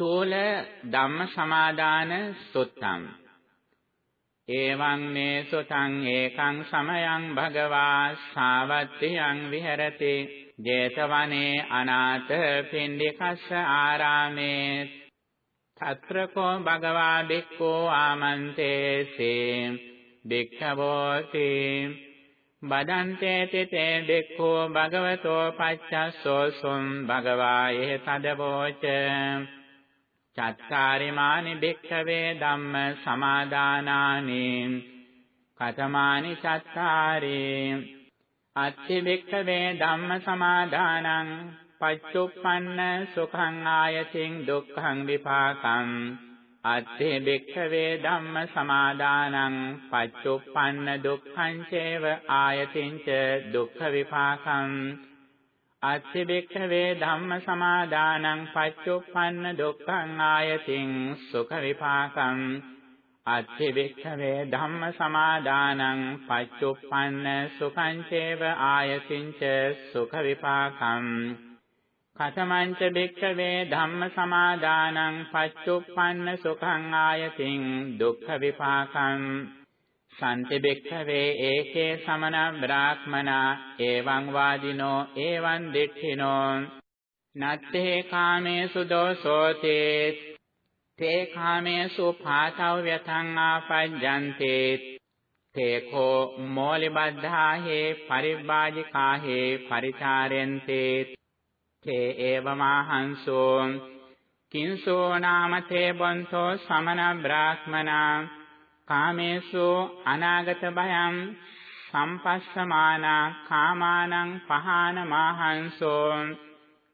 ස්ථූල ධම්ම සමාදාන සුත්තම්. එවං මේ සුතං ඒකං සමයං භගවා සාවත්තියං විහෙරති. 제තවනේ අනාථ පින්ඩිකස්ස ආරාමේ తත්‍රකෝ භගවා බික්ඛෝ ආමන්තේසේ බික්ඛවෝති බදන්තේ තේ බික්ඛෝ භගවතෝ පච්චස්සෝසුම් භගවා යේ තදවෝච. චත්තාරිමානි භික්ඛවේ ධම්ම සමාදානානි කතමානි චත්තාරේ අත්ථි භික්ඛවේ ධම්ම සමාදානං පච්චුප්පන්න සුඛං ආයතින් දුක්ඛං විපාකං අත්ථි භික්ඛවේ ධම්ම සමාදානං පච්චුප්පන්න දුක්ඛං චේව ආයතින් ච දුක්ඛ විපාකං අත්ථි භික්ඛවේ ධම්ම සමාදානං පච්චුප්පන්න දුක්ඛං ආයතින් සුඛ විපාකං. අත්ථි භික්ඛවේ ධම්ම සමාදානං පච්චුප්පන්න සුඛං චේව ආයතින් ච සුඛ විපාකං. කතමංච භික්ඛවේ ධම්ම සමාදානං පච්චුප්පන්න සුඛං ආයතින් දුක්ඛ විපාකං. සම්ති බෙක්ඛවේ ඒකේ සමන බ්‍රාහ්මනා එවං වාදිනෝ එවං දිට්ඨිනෝ. නත්තේ කාමේසු දෝසෝතේ තේ කාමේසු පාතව්‍යතං ආපජ්ජන්තේ. තේකෝ මෝලිබද්ධාහේ පරිබ්බාජිකාහේ පරිචාරෙන්තේ. තේ ඒවමාහංසෝ කිංසෝ නාමතේ බොන්තෝ සමන බ්‍රාහ්මනා. කාමේසු අනාගත භයං සම්පස්සමානා කාමානං පහාන මාහංසෝ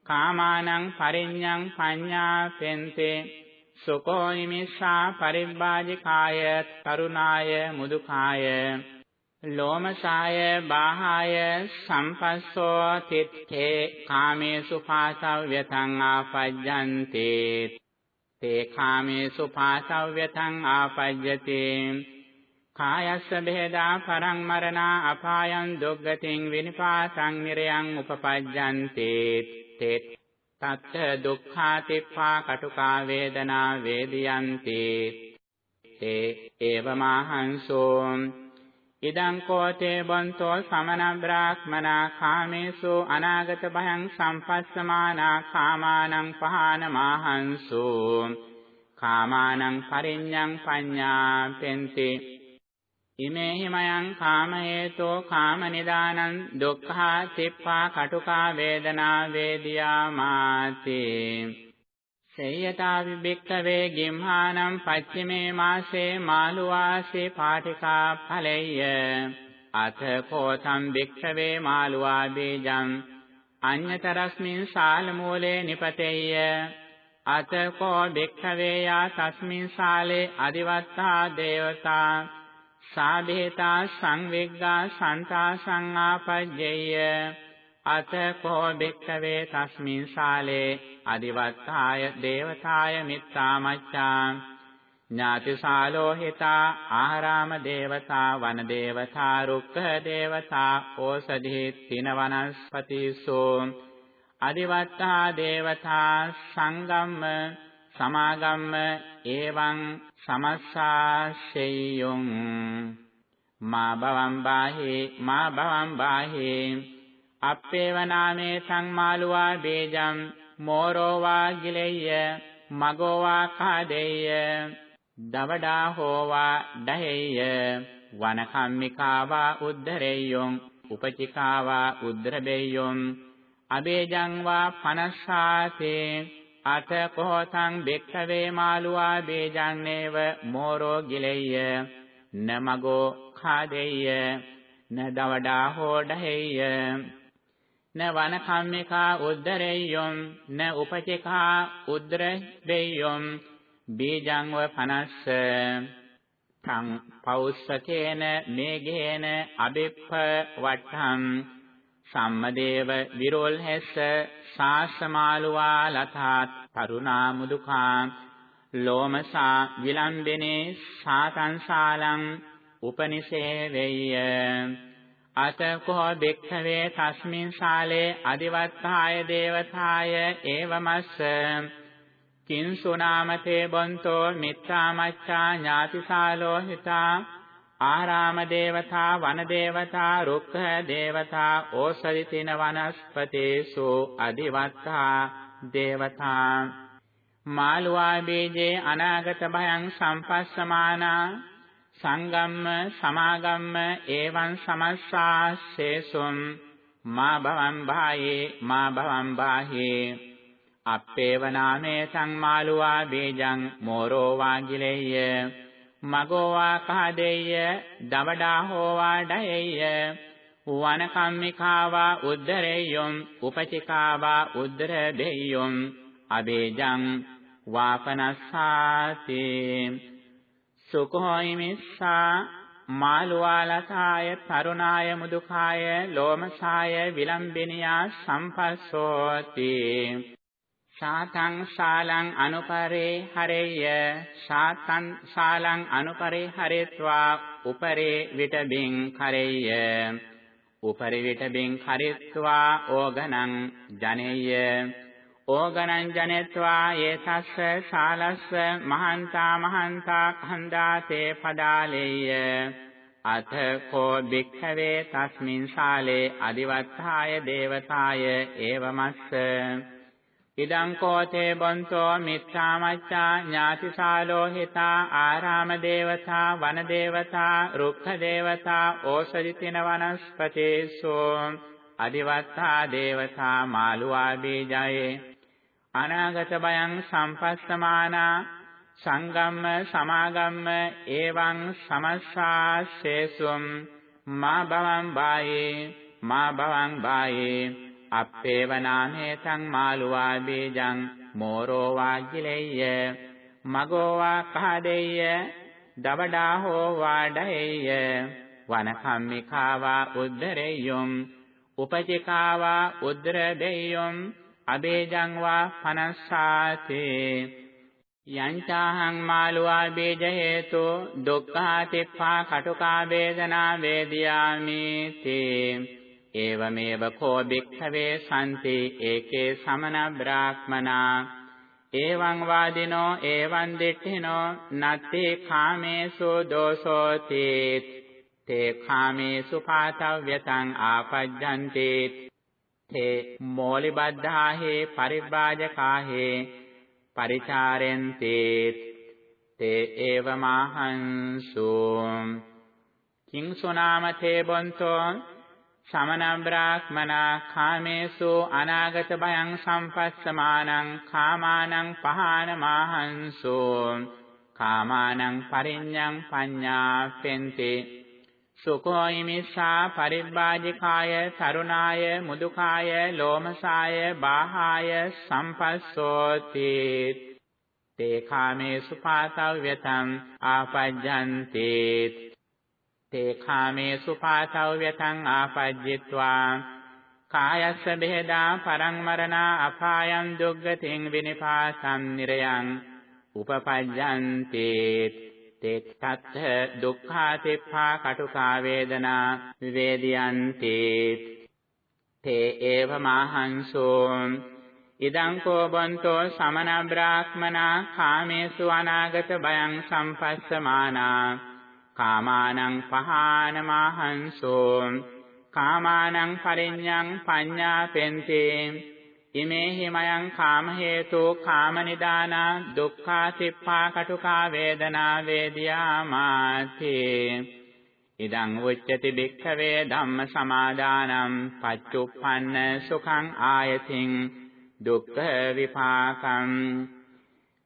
කාමානං පරිඤ්ඤං පඤ්ඤා පෙන්තේ සුකෝ නිමිස්සා පරිබ්බාජිකාය තරුණාය මුදුකාය ලෝමසාය බාහාය සම්පස්සෝ තිත්තේ කාමේසු පාසව්‍යතං ආපජ්ජන්තේ තේ කාමේසු පාසව්‍යතං ආපජ්ජති. කායස්ස බෙහෙදා පරං මරණා අපායං දුග්ගතින් විනිපාතං නිරයං උපපජ්ජන්ති. තේ තත්ත දුක්ඛා තිප්පා කටුකා වේදනා වේදියන්ති. තේ ඒවමාහංසෝ ඉදං කෝතේ බන්තෝ සමන බ්‍රාහ්මනා කාමේසු අනාගත භයං සම්පස්සමානා කාමානං පහාන මාහංසු කාමානං පරිඤ්ඤං පඤ්ඤා පෙන්ති ඉමේ හිමයන් කාම හේතෝ කාම නිදානං දුක්ඛා තිප්පා කටුකා වේදනා වේදියා මාතේ සේයතා විබෙක්කවේ ගිම්හානම් පච්චිමේ මාසේ මාළුවාසේ පාටිකා ඵලෙය්‍ය අත කෝතම් වික්ඛවේ මාළුවා බීජං අඤ්‍යතරස්මින් සාල මූලේ නිපතෙය්‍ය අත කෝ වික්ඛවේ යා තස්මින් සාලේ අදිවත්තා දේවතා සාභේතා සංවිග්ගා සන්තා සංආපජ්ජේය අතකෝ භික්ඛවේ තස්මින් ශාලේ අදිවත්තාය දේවතාය මිත්තාමච්ඡා. ඥාතිශාලෝ හිතා ආහාරාම දේවතා වන දේවතා රුක්ඛ දේවතා ඕසධි තින වනස්පතිසෝ අදිවත්තා දේවතා සංගම්ම සමාගම්ම එවං සමස්සාසෙය්‍යොං මා භවම් බාහි මා භවම් බාහි. අප්පේවනාමේ සංමාලුවා බේජම් මෝරෝවා ගිලෙය්‍ය මගෝවා කාදෙය්‍ය දවඩා හෝවා ඩහෙය්‍ය වනකම්මිකාවා උද්ධරෙය්‍යොං උපචිකාවා උද්දරබෙය්‍යොං අබේජං වා පනස්සාතේ අත කොහොතං බෙක්ඛවේ මාලුවා බේජන්නේව මෝරෝ ගිලෙය්‍ය නමගෝ කාදෙය්‍ය න දවඩා හෝඩහෙය්‍ය න වනකම්මිකා උද්දරෙය්‍යොම් න උපචිකා උද්දරෙය්‍යොම් බීජං ව 50 තං පෞස්සකේන මේඝේන අබිප්ප වට්ඨම් සම්මදේව විරෝල් හැස්ස සාසමාලුවා ලතාත් තරුණා මුදුකා ලෝමසා විලම්බිනේ සාතංශාලං උපනිෂේ වෙය්‍ය අතකෝ භික්ඛවේ තස්මින් ශාලේ අදිවත්තාය දේවතාය ඒවමස්ස. කිංසුනාමතේ බොන්තෝ මිත්‍රාමච්ඡා ඥාතිසාලෝ හිතා ආරාම දේවතා වන දේවතා රුක්ඛ දේවතා ඕසරිතින වනස්පතේසු අදිවත්තා දේවතා. මාළුවා බීජේ අනාගත භයං සම්පස්සමානා සංගම්ම සමාගම්ම එවං සමස්සාසේසුම් මා භවං භායේ මා භවං බාහේ. අප්පේව නාමේ සංමාලුවා බීජං මෝරෝ වාගිලෙය්‍ය මගෝ වා කහදෙය්‍ය දවඩා හෝවා ඩයෙය්‍ය. වනකම්මිකාවා උද්දරෙය්‍යොම් උපචිකාවා උද්දර දෙය්‍යොම් අබේජං වාපනස්සාති. සුඛෝයිමිස්සා මාළුවාලසාය තරුණාය මුදුකාය ලෝමසාය විලම්බිනියා සම්පස්සෝති. ශාතං ශාලං අනුපරේ හරෙය්‍ය ශාතං ශාලං අනුපරේ හරෙත්වා උපරේ විටබින් කරෙය්‍ය උපරි විටබින් කරිත්වා ඕගනං ජනෙය්‍ය ඕගනං ජනෙත්වා යේතස්ස ශාලස්ස මහන්තා මහන්තා කන්දාතේ පදාලෙය්‍ය අත කෝ භික්ඛවේ තස්මින් ශාලේ අදිවත්තාය දේවතාය ඒවමස්ස ඉදං කෝතේ බොන්තෝ මිත්‍රාමච්ඡා ඥාතිසාලෝ හිතා ආරාම දේවතා වන දේවතා රුක්ඛ දේවතා ඕසරිතින වනස්පතේසෝ අදිවත්තා දේවතා මාළුවා බීජයේ අනාගත බයං සම්පස්සමානා සංගම්ම සමාගම්ම එවං සමස්සාසේසුම් මා භවං බායේ මා භවං බායේ. අප්පේව නාමේතං මාළුවා බීජං මෝරෝ වාග්ගිලෙය්‍ය මගෝ වා කහදෙය්‍ය දවඩා හෝ වාඩෙය්‍ය වනකම්මිකාවා උද්දරෙය්‍යොම් උපචිකාවා උද්දර දෙය්‍යොම් අබේජං වා පනස්සාතේ යංචාහං මාළුවා බීජ හේතු දුක්ඛා තිප්පා කටුකා වේදනා වේදියාමි තේ ඒවමේව කෝ භික්ඛවේ සම්ති ඒකේ සමන බ්‍රාහ්මනා එවං වාදිනෝ එවං දිට්ඨිනෝ නත්ති කාමේසු දෝසෝති තේ කාමේසු පාතව්‍යතං ආපජ්ජන්ති තේ මෝලිබද්ධාහේ පරිබ්බාජකාහේ පරිචාරෙන්ති තේ ඒවමහංසු කිං සුනාමතේ බොන්තෝ සමන බ්‍රාහ්මනා කාමේසු අනාගත භයං සම්පස්සමානං කාමානං පහාන මාහංසු කාමානං පරිඤ්ඤං පඤ්ඤාපෙන්ති. සුකෝයිමිසා පරිබ්බාජිකාය තරුණාය මුදුකාය ලෝමසාය බාහාය සම්පස්සෝති. තේ කාමේසු පාතව්‍යතං ආපජ්ජන්තේ තේ කාමේසු පාතව්‍යතං ආපජ්ජිත්වා. කායස්ස බෙහෙදා පරං මරණා අපායං දුග්ගතින් විනිපාසං නිරයං උපපජ්ජන්ති තේ තත්ථ දුක්ඛා තිප්ඛා කටුකා වේදනා විවේදියන්ති. තේ ඒව මාහංසෝ. ඉදං කෝ බන්තෝ සමන බ්‍රාහ්මනා කාමේසු අනාගත බයං සම්පස්සමානා. කාමානං පහානමහංසෝ කාමානං පරිඤ්ඤං පඤ්ඤාපෙන්තේ. ඉමේ හිමයං කාම හේතු කාම නිදාන දුක්ඛා සිප්පා කටුකා වේදනා වේදියාමාති. ඉදං උච්චති භික්ඛවේ ධම්ම සමාදානම් පච්චුප්පන්න සුඛං ආයතින් දුක්ඛ විපාකං.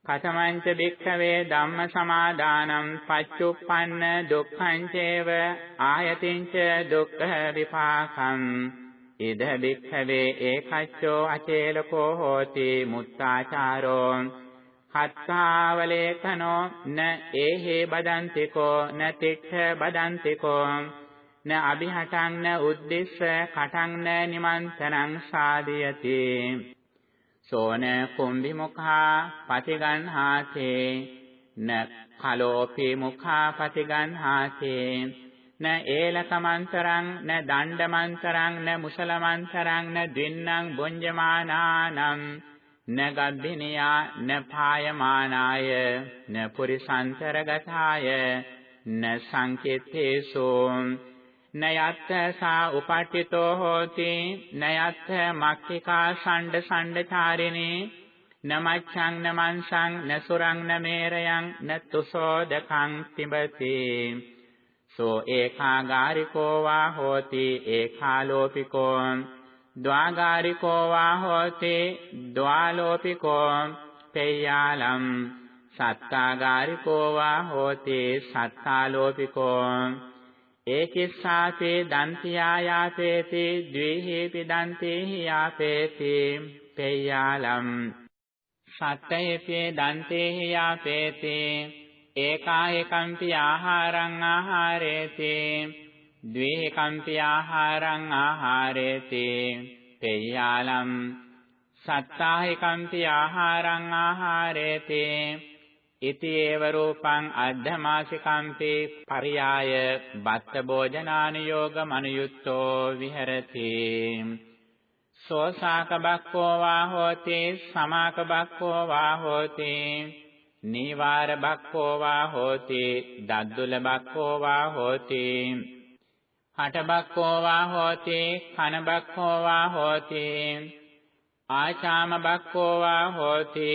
කතමංච භික්ඛවේ ධම්ම සමාදානම් පච්චුප්පන්න දුක්ඛං චේව ආයතින්ච දුක්ඛ විපාකං. ඉද භික්ඛවේ ඒකච්චෝ අචේලකෝ හෝති මුත්තාචාරෝ. හත්තාවලේකනෝ න ඒහේ බදන්තිකෝ න තික්ඛ බදන්තිකෝ. න අභිහටං න උද්දිස්ස කටං න නිමන්තනං සාදයති. සෝන කුම්භි මුඛා පතිගන්හාතේ න කලෝපි මුඛා පතිගන්හාතේ න ඒලකමන්තරං න දණ්ඩමන්තරං න මුසලමන්තරං න දින්නම් බුඤ්ජමානානම් න ගබ්බිනියා න පායමානාය න පුරිසන්තරගතාය න සංකේතේසෝ න යත්ථ සා උපට්ඨිතෝ හෝති න යත්ථ මක්ඛිකා ඡණ්ඩ ඡණ්ඩචාරිණී නමච්ඡං නමංසං නසුරං නමේරයං නත්තුසෝදකං තිබති සෝ ඒකාගාරිකෝ වා හෝති ඒකාලෝපිකෝ ද්වාගාරිකෝ වා හෝති ද්වාලෝපිකෝ පෙය්‍යාලම් සත්තාගාරිකෝ වා හෝති සත්තාලෝපිකෝ ඒකිස්සාපේ දන්තියායාපේති ද්වේහේපි දන්තේහි යාපේති පෙය්‍යාලම් සත්තයේපේ දන්තේහි යාපේති ඒකායකම්පි ආහාරං ආහාරේති. ද්වේකම්පි ආහාරං ආහාරේති. පෙය්‍යාලම් සත්තාහිකම්පි ආහාරං ආහාරේති. ඉති ඒව රූපං අද්ධමාසිකම්පි පරියාය බත්ත භෝජනානුയോഗ මනුයුත්තෝ විහෙරති. සෝසාක බක්කෝ වා හෝති සමාක බක්කෝ වා හෝති නීවාර බක්කෝ වා හෝති දද්දුල බක්කෝ වා හෝති හට බක්කෝ වා හෝති කන බක්කෝ වා හෝති ආචාම බක්කෝ වා හෝති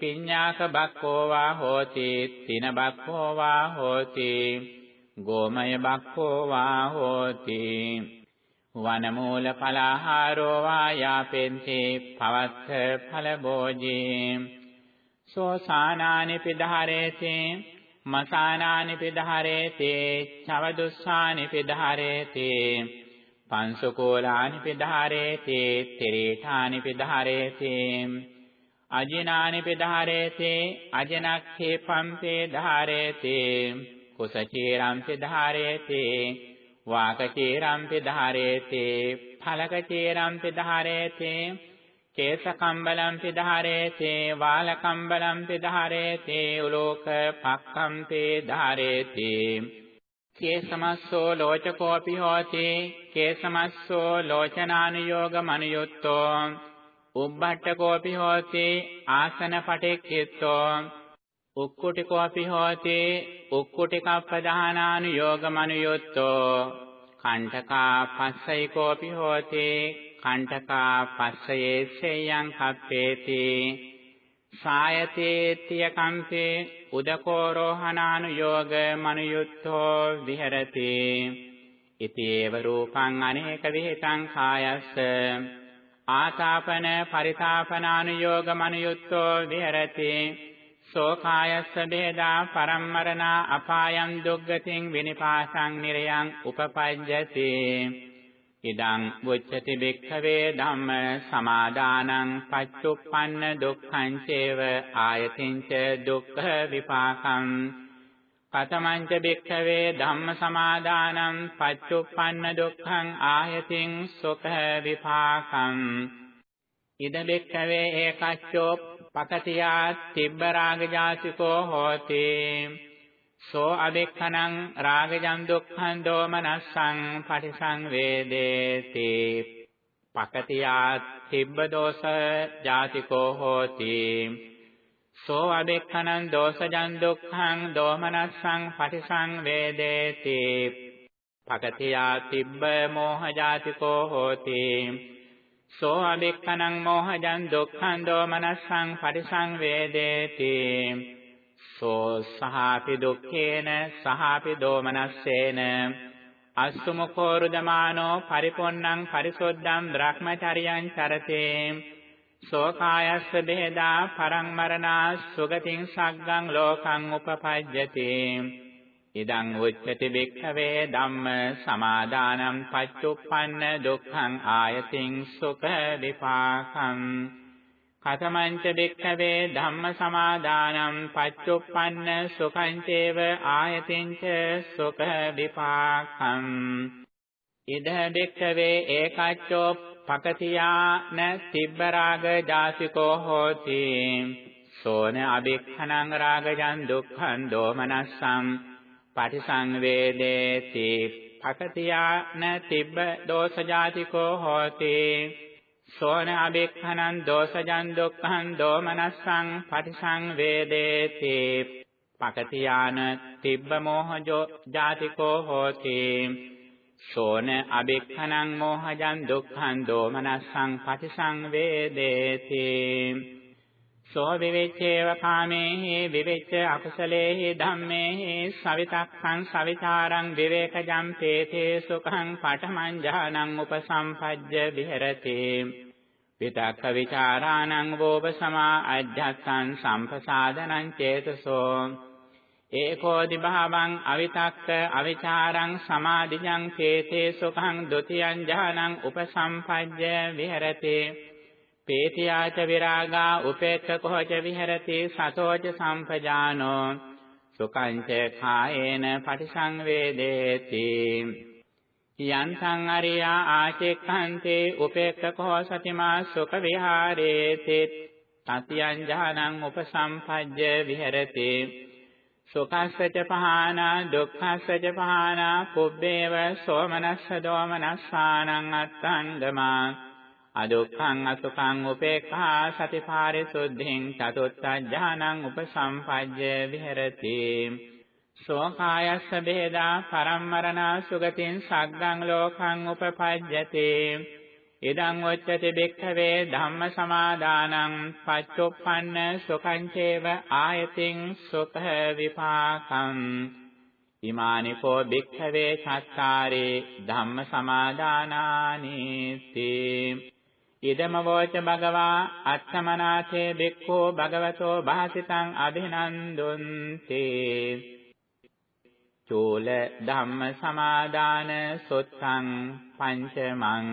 පිඤ්ඤාක බක්කෝ වා හෝති තින බක්කෝ වා හෝති ගෝමය බක්කෝ වා හෝති වනමූල පලාහාරෝ වායාපෙන්ති පවත්ත ඵල භෝජී. සෝසානානි පිදහරේති මසානානි පිදහරේති චවදුස්සානි පිදහරේති පංසකෝලානි පිදහරේති තිරේඨානි පිදහරේති අජිනානි පිදහරේති අජනක්ඛේ පම්පේ ධාරේති කුසචීරම් පිදහරේති වාකචේරම්පි ධාරේතේ ඵලකචේරම්පි ධාරේතේ කේසකම්බලම් පිධාරේතේ වාලකම්බලම් පිධාරේතේ උලෝක පක්ඛම්තේ ධාරේතේ. කේසමස්සෝ ලෝචකෝපි හෝති කේසමස්සෝ ලෝචනානුയോഗ මනුයුත්තෝ. උබ්බට්ඨකෝපි හෝති ආසන පටික්ඛිත්තෝ. උක්කුටිකෝපි හෝති උක්කුටිකප්පදානානුയോഗ මනුයුත්තෝ. කණ්ඨකා පස්සයිකෝපි හෝති කණ්ඨකා පස්සයේ සේයං කප්පේති සායතේත්‍ය කම්පේ උදකෝරෝහණානුയോഗ මනුයුත්තෝ විහෙරති ඉතේව රූපං අනේක විහෙතං කායස්ස ආතාපන පරිතාපනානුയോഗ මනුයුත්තෝ විහෙරති සෝ කායස්ස බේදා පරම්මරණා අපායන් දුග්ගතින් විනිපාසං නිරයන් උපපජ්ජති ඉදං වොච්චති බික්ඛවේ ධම්ම සමාදානං පච්චුප්පන්න දුක්ඛං චේව ආයතින්ච දුක්ඛ විපාකං කතමංච බික්ඛවේ ධම්ම සමාදානං පච්චුප්පන්න දුක්ඛං ආයතින් සුඛ විපාකං ඉද බික්ඛවේ ඒකච්චෝ පකතියා තිබ්බ රාග ජාතිකෝ හෝති සෝ අබෙක්ඛනං රාගජං දුක්ඛං දෝමනස්සං පටිසංවේදේති පකතියා තිබ්බ දෝස ජාතිකෝ හෝති සෝ අබෙක්ඛනං දෝසජං දුක්ඛං දෝමනස්සං පටිසංවේදේති පකතියා තිබ්බ මෝහ ජාතිකෝ හෝති සෝ අබික්ඛනං මෝහජං දුක්ඛං දෝමනස්සං පරිසංවේදේති සෝ සහාපි දුක්ඛේන සහාපි දෝමනස්සේන. අස්සුමකෝ රුදමානෝ පරිපොන්නං පරිසොද්දං බ්‍රහ්මචරියං චරතේ සෝකායස්ස බෙහෙදා පරං මරණා සුගතින් සග්ගං ලෝකං උපපජ්ජති ඉදං උච්චති භික්ඛවේ ධම්ම සමාදානම් පච්චුප්පන්න දුක්ඛං ආයතින් සුඛ විපාකං. කතමංච භික්ඛවේ ධම්ම සමාදානම් පච්චුප්පන්න සුඛං චේව ආයතින් ච සුඛ විපාකං. ඉද භික්ඛවේ ඒකච්චෝ පකතියා න තිබ්බරාග ජාසිකෝ හෝති. සෝන අභික්ඛනං රාගජං දුක්ඛං දෝමනස්සං. පටිසංවේදේති. පකතියා න තිබ්බ දෝෂ ජාතිකෝ හෝති. සෝන අබෙක්ඛනං දෝසජං දුක්ඛං දෝමනස්සං පටිසංවේදේති පකතියාන තිබ්බ මෝහජෝ ජාතිකෝ හෝති සෝන අබෙක්ඛනං මෝහජං දුක්ඛං දෝමනස්සං පටිසංවේදේති සෝ විවිච්ඡේව කාමේහි විවිච්ඡ අකුසලේහි ධම්මේහි සවිතක්ඛං සවිතාරං විවේකජම් තේතේ සුඛං පඨමං ඥානං උපසම්පජ්ජ විහෙරති. විතක්ක විචාරාණං වෝප සමා අජ්ජත්තං සම්පසාදනං චේතසෝ. ඒකෝදි භාවං අවිතක්ක අවිචාරං සමාධිජං තේතේ සුඛං ဒ ුතියං ඥානං උපසම්පජ්ජ විහෙරති. පේතියාච විරාගා උපේක්ඛකෝච විහෙරති සතෝච සම්පජානෝ සුඛං ච කායේන පටිසංවේදේති යන්තං අරියා ආචෙක්ඛන්තේ උපේක්ඛකෝ සතිමා සුඛ විහාරේති තතියං ඥානං උපසම්පජ්ජ විහෙරති සුඛස්සච පහානා දුක්ඛස්සච පහානා පුබ්බේව සෝමනස්ස දෝමනස්සානං අත්තංගමා අදුක්ඛං අසුඛං උපේක්ඛා සතිපාරිසුද්ධින් චතුත්ථ ඥානං උපසම්පජ්ජ විහෙරති. සෝකායස්ස බේදා පරම්මරණා සුගතින් සග්ගං ලෝකං උපපජ්ජති. ඉදං උච්චති භික්ඛවේ ධම්ම සමාදානං පච්චොප්පන්න සුඛං චේව ආයතින් සුඛ විපාකං. ඉමානිකෝ භික්ඛවේ චත්තාරේ ධම්ම සමාදානානීති. ඉදම වෝච භගවා අත්තමනාතේ බික්ඛෝ භගවතෝ භාසිතං අභිනන්දුන්ති. චූල ධම්ම සමාදාන සුත්තං පංචමං